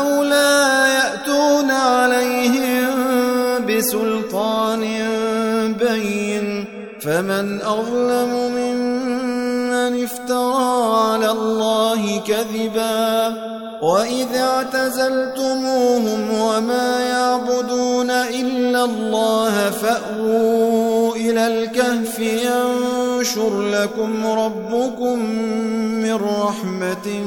لولا يأتون عليهم بسلطان بين فمن أظلم ممن افترى على الله كذبا وإذا اعتزلتموهم وما يعبدون إلا الله فأووا إلى الكهف ينشر لكم ربكم من رحمته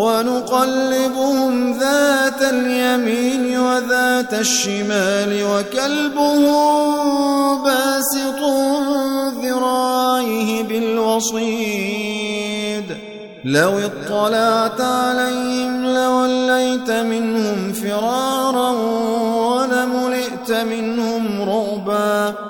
ونقلبهم ذات اليمين وذات الشمال وكلبهم باسط ذراعيه بالوصيد. لو اطلعت عليهم لوليت منهم فرارا ولملئت منهم رعبا.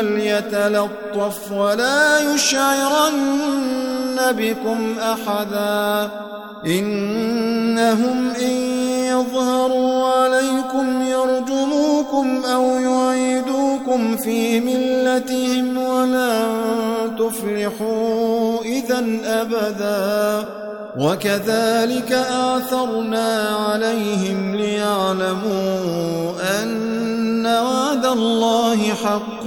وليتلطف ولا يشعرن بكم أحدا. إنهم إن يظهروا عليكم يرجموكم أو يعيدوكم في ملتهم ولن تفلحوا إذا أبدا. وكذلك آثرنا عليهم ليعلموا أن وعد الله حق.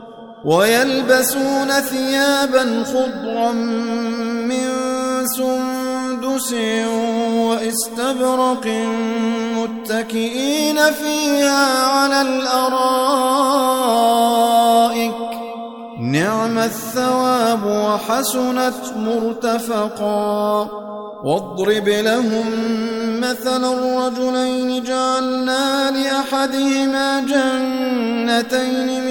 ويلبسون ثيابا خضرا من سندس واستبرق متكئين فيها على الأرائك. نعم الثواب وحسنت مرتفقا. واضرب لهم مثل الرجلين جعلنا لأحدهما جنتين من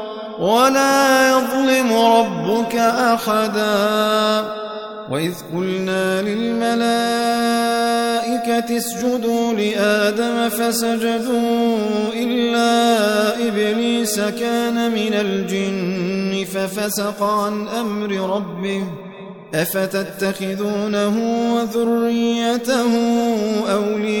ولا يظلم ربك أحدا. وإذ قلنا للملائكة اسجدوا لآدم فسجدوا إلا إبليس كان من الجن ففسق عن أمر ربه. أفتتخذونه وذريته أولياء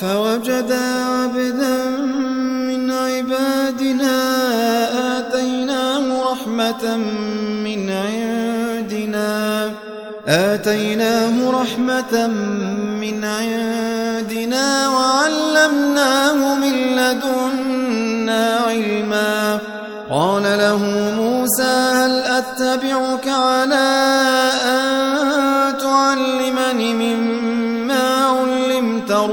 فوجدا عبدا من عبادنا آتيناه رحمة من عندنا. آتيناه رحمة من عندنا وعلمناه من لدنا علما. قال له موسى هل أتبعك على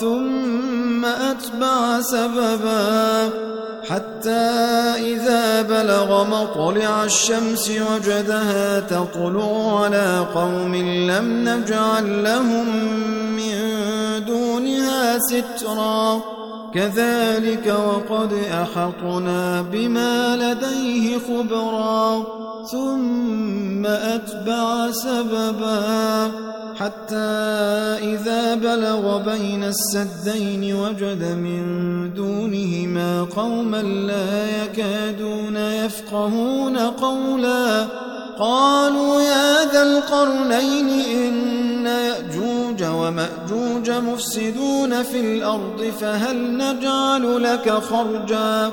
ثم أتبع سببا حتى إذا بلغ مطلع الشمس وجدها تطلع على قوم لم نجعل لهم من دونها سترا. كذلك وقد أحطنا بما لديه خبرا ثم أتبع سببا. حتى إذا بلغ بين السدين وجد من دونهما قوما لا يكادون يفقهون قولا. قالوا يا ذا القرنين إن يأجوج ومأجوج مفسدون في الأرض فهل نجعل لك خرجا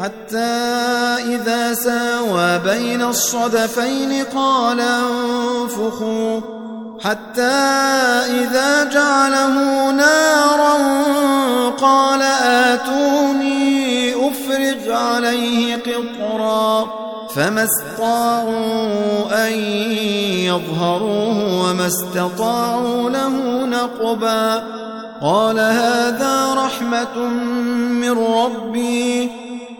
حتى إذا ساوى بين الصدفين قال انفخوا. حتى إذا جعله نارا قال آتوني أفرغ عليه قطرا. فما استطاعوا أن يظهروه وما استطاعوا له نقبا. قال هذا رحمة من ربي.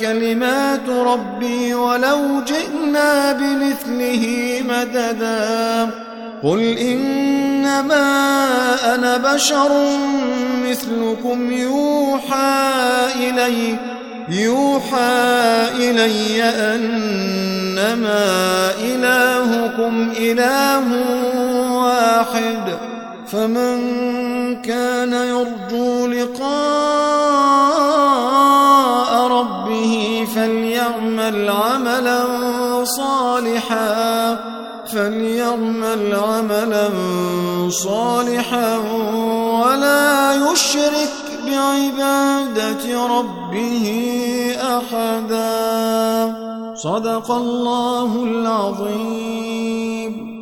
كلمات ربي ولو جئنا بمثله مددا. قل إنما أنا بشر مثلكم يوحى إلي يوحى إلي أنما إلهكم إله واحد. فمن كان يرجو لقاء فليعمل عملا صالحا فليعمل عملا صالحا ولا يشرك بعبادة ربه أحدا. صدق الله العظيم.